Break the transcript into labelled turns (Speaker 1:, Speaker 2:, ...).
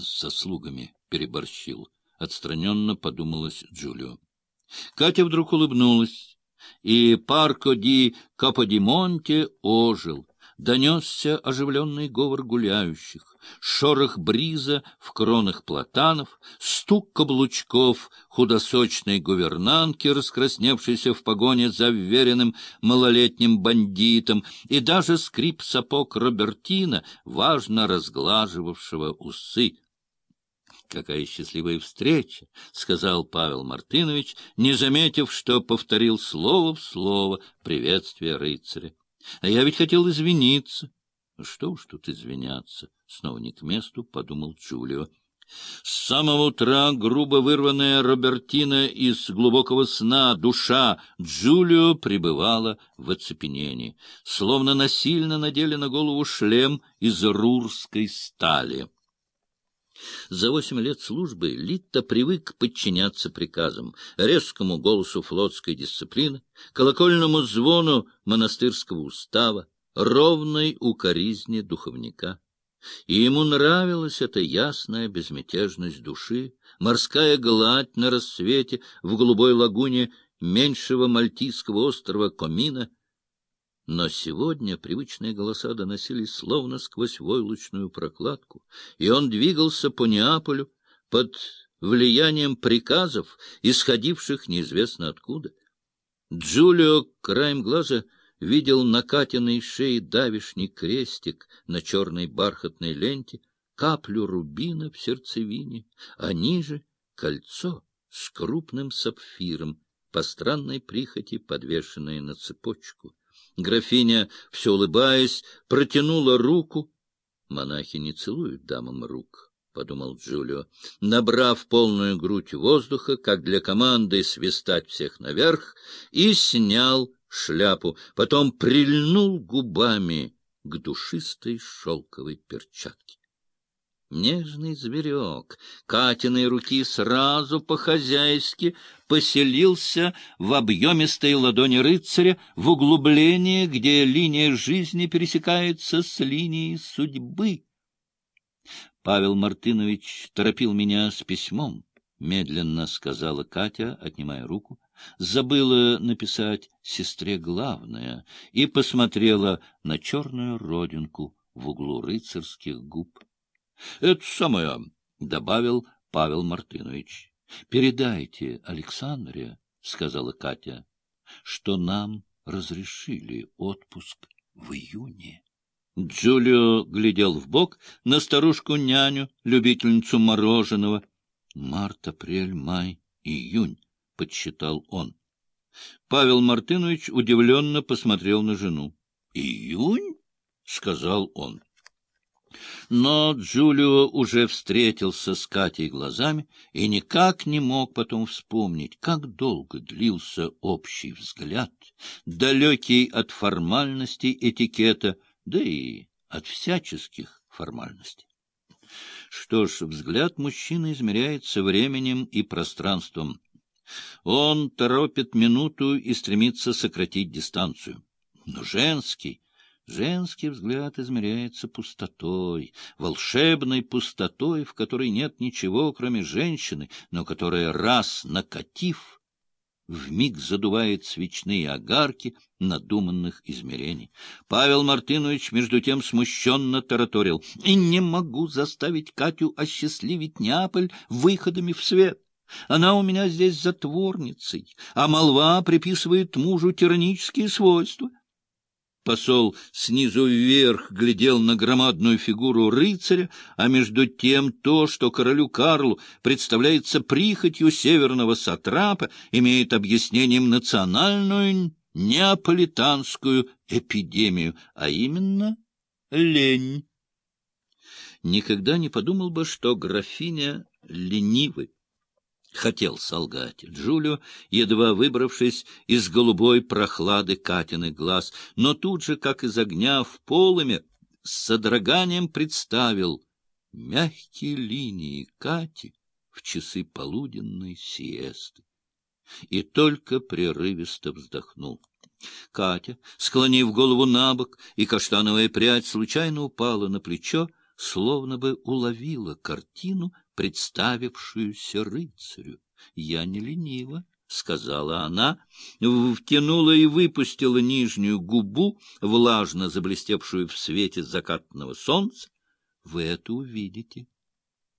Speaker 1: с заслугами переборщил. Отстраненно подумалось Джулио. Катя вдруг улыбнулась, и Парко ди Каподимонте ожил. Донесся оживленный говор гуляющих, шорох бриза в кронах платанов, стук каблучков худосочной гувернантки, раскрасневшейся в погоне за вверенным малолетним бандитом, и даже скрип сапог Робертина, важно разглаживавшего усы. «Какая счастливая встреча!» — сказал Павел Мартынович, не заметив, что повторил слово в слово приветствие рыцаря. «А я ведь хотел извиниться». «Что уж тут извиняться?» — снова не к месту, — подумал Джулио. С самого утра грубо вырванная Робертина из глубокого сна душа Джулио пребывала в оцепенении, словно насильно надели на голову шлем из рурской стали. За восемь лет службы Литта привык подчиняться приказам, резкому голосу флотской дисциплины, колокольному звону монастырского устава, ровной укоризне духовника. И ему нравилась эта ясная безмятежность души, морская гладь на рассвете в голубой лагуне меньшего мальтийского острова Комина — но сегодня привычные голоса доносились словно сквозь войлочную прокладку, и он двигался по Неаполю под влиянием приказов, исходивших неизвестно откуда. Джулио краем глаза видел накатенный шеи давишний крестик на черной бархатной ленте, каплю рубина в сердцевине, а ниже — кольцо с крупным сапфиром, по странной прихоти подвешенное на цепочку. Графиня, все улыбаясь, протянула руку. Монахи не целуют дамам рук, — подумал Джулио. Набрав полную грудь воздуха, как для команды свистать всех наверх, и снял шляпу, потом прильнул губами к душистой шелковой перчатке. Нежный зверек Катиной руки сразу по-хозяйски поселился в объемистой ладони рыцаря в углублении, где линия жизни пересекается с линией судьбы. Павел Мартынович торопил меня с письмом, — медленно сказала Катя, отнимая руку. Забыла написать сестре главное и посмотрела на черную родинку в углу рыцарских губ. — Это самое, — добавил Павел Мартынович. — Передайте Александре, — сказала Катя, — что нам разрешили отпуск в июне. Джулио глядел в бок на старушку-няню, любительницу мороженого. Март, апрель, май, июнь, — подсчитал он. Павел Мартынович удивленно посмотрел на жену. — Июнь? — сказал он. Но Джулио уже встретился с Катей глазами и никак не мог потом вспомнить, как долго длился общий взгляд, далекий от формальностей этикета, да и от всяческих формальностей. Что ж, взгляд мужчины измеряется временем и пространством. Он торопит минуту и стремится сократить дистанцию. Но женский Женский взгляд измеряется пустотой, волшебной пустотой, в которой нет ничего, кроме женщины, но которая, раз накатив, вмиг задувает свечные огарки надуманных измерений. Павел Мартынович, между тем, смущенно тараторил. «И не могу заставить Катю осчастливить Неаполь выходами в свет». Она у меня здесь затворницей, а молва приписывает мужу тиранические свойства. Посол снизу вверх глядел на громадную фигуру рыцаря, а между тем то, что королю Карлу представляется прихотью северного сатрапа, имеет объяснением национальную неаполитанскую эпидемию, а именно лень. Никогда не подумал бы, что графиня ленивый хотел солгать Джулио, едва выбравшись из голубой прохлады Катиных глаз, но тут же, как из огня в полыми, с содроганием представил мягкие линии Кати в часы полуденной сиесты. И только прерывисто вздохнул. Катя, склонив голову на бок, и каштановая прядь случайно упала на плечо, словно бы уловила картину, представившуюся рыцарю. Я не ленива. — сказала она, втянула и выпустила нижнюю губу, влажно заблестевшую в свете закатного солнца. — Вы это увидите.